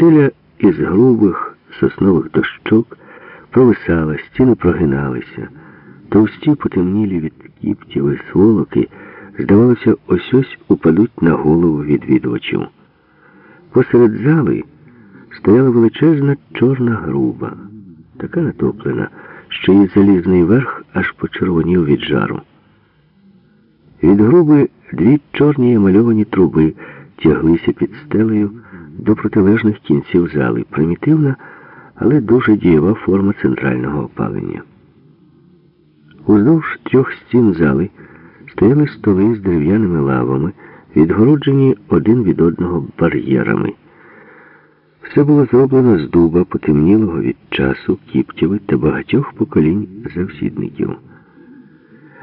Стеля із грубих соснових дощок провисала, стіни прогиналися. Товсті потемнілі від кіптів і сволоки, здавалося, ось ось упадуть на голову відвідувачів. Посеред зали стояла величезна чорна груба, така натоплена, що її залізний верх аж почервонів від жару. Від груби дві чорні емальовані труби тяглися під стелею до протилежних кінців зали. Примітивна, але дуже дієва форма центрального опалення. Уздовж трьох стін зали стояли столи з дерев'яними лавами, відгороджені один від одного бар'єрами. Все було зроблено з дуба, потемнілого від часу, кіптєви та багатьох поколінь завсідників.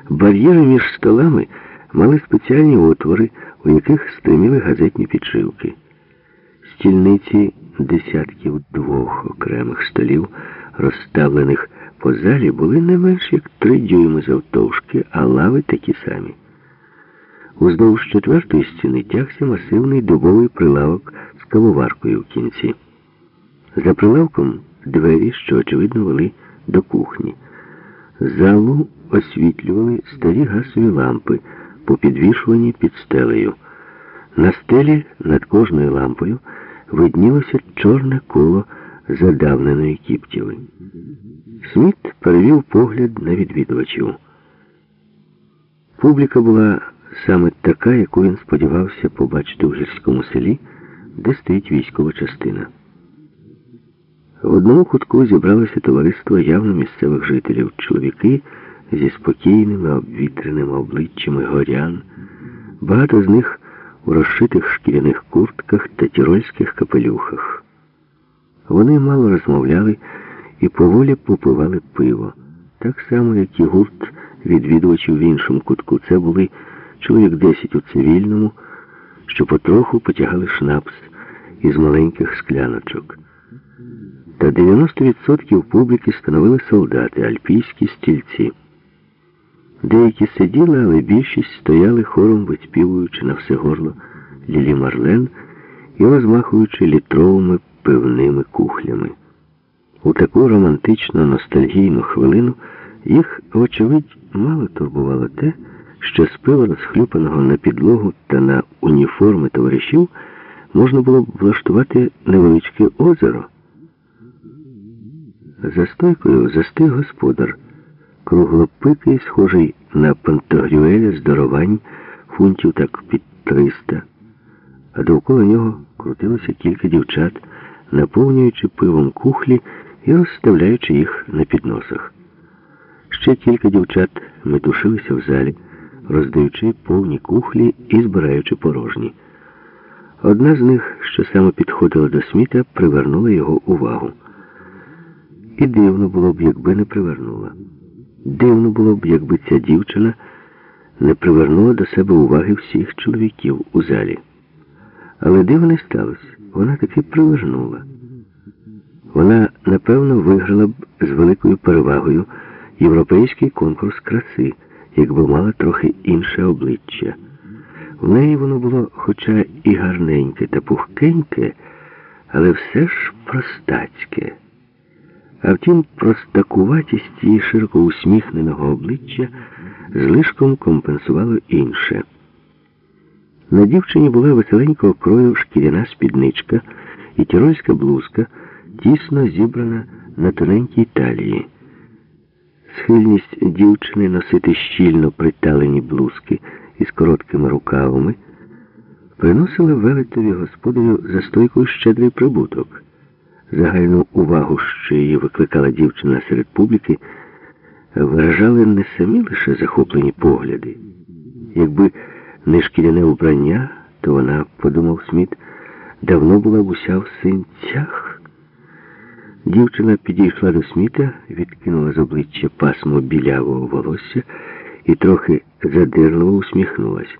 Бар'єри між столами мали спеціальні отвори, у яких стриміли газетні підшивки. Стільниці десятків двох окремих столів, розставлених по залі, були не менш як три дюйми завтовшки, а лави такі самі. Уздовж четвертої стіни тягся масивний дубовий прилавок з кавоваркою в кінці. За прилавком двері, що, очевидно, вели до кухні. Залу освітлювали старі газові лампи, попідвішувані під стелею. На стелі над кожною лампою виднілося чорне коло задавненої кіптєви. Сміт перевів погляд на відвідувачів. Публіка була саме така, яку він сподівався побачити у гірському селі, де стоїть військова частина. В одному кутку зібралося товариство явно місцевих жителів, чоловіки зі спокійними, обвітреними обличчями горян. Багато з них у розшитих шкіряних куртках та тірольських капелюхах. Вони мало розмовляли і поволі попивали пиво, так само, як і гурт відвідувачів в іншому кутку. Це були чоловік десять у цивільному, що потроху потягали шнапс із маленьких скляночок. Та 90% публіки становили солдати, альпійські стільці. Деякі сиділи, але більшість стояли хором, виспівуючи на все горло Лілі Марлен і розмахуючи літровими пивними кухлями. У таку романтичну ностальгійну хвилину їх, вочевидь, мало турбувало те, що з пива розхлюпаного на підлогу та на уніформи товаришів можна було б влаштувати невеличке озеро. За стойкою застиг господар, круглопикий, схожий на пантагрюеля здоровань, фунтів так під триста, а довкола нього крутилося кілька дівчат, наповнюючи пивом кухлі і розставляючи їх на підносах. Ще кілька дівчат метушилися в залі, роздаючи повні кухлі і збираючи порожні. Одна з них, що саме підходила до сміта, привернула його увагу. І дивно було б, якби не привернула. Дивно було б, якби ця дівчина не привернула до себе уваги всіх чоловіків у залі. Але диво не сталося. Вона таки привернула. Вона, напевно, виграла б з великою перевагою європейський конкурс краси, якби мала трохи інше обличчя. В неї воно було, хоча і гарненьке та пухкеньке, але все ж простацьке. А втім, простакуватість її широко усміхненого обличчя злишком компенсувало інше. На дівчині була веселенького крою шкіряна спідничка і тірольська блузка, тісно зібрана на тоненькій талії. Схильність дівчини носити щільно приталені блузки із короткими рукавами приносила велетові господарю за стойкою щедрий прибуток. Загальну увагу, що її викликала дівчина серед публіки, виражали не самі лише захоплені погляди. Якби не шкіряне убрання, то вона, подумав Сміт, давно була б уся в синцях. Дівчина підійшла до Сміта, відкинула з обличчя пасмо білявого волосся і трохи задирливо усміхнулась.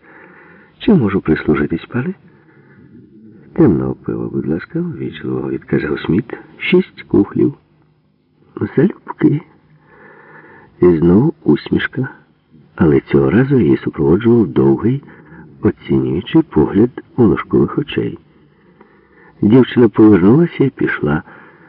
Чи можу прислужитись, пане? Темного пива, будь ласка, ввічливо відказав Сміт. Шість кухлів. Залюбки. І знову усмішка, але цього разу її супроводжував довгий, оцінюючий погляд у очей. Дівчина повернулася і пішла.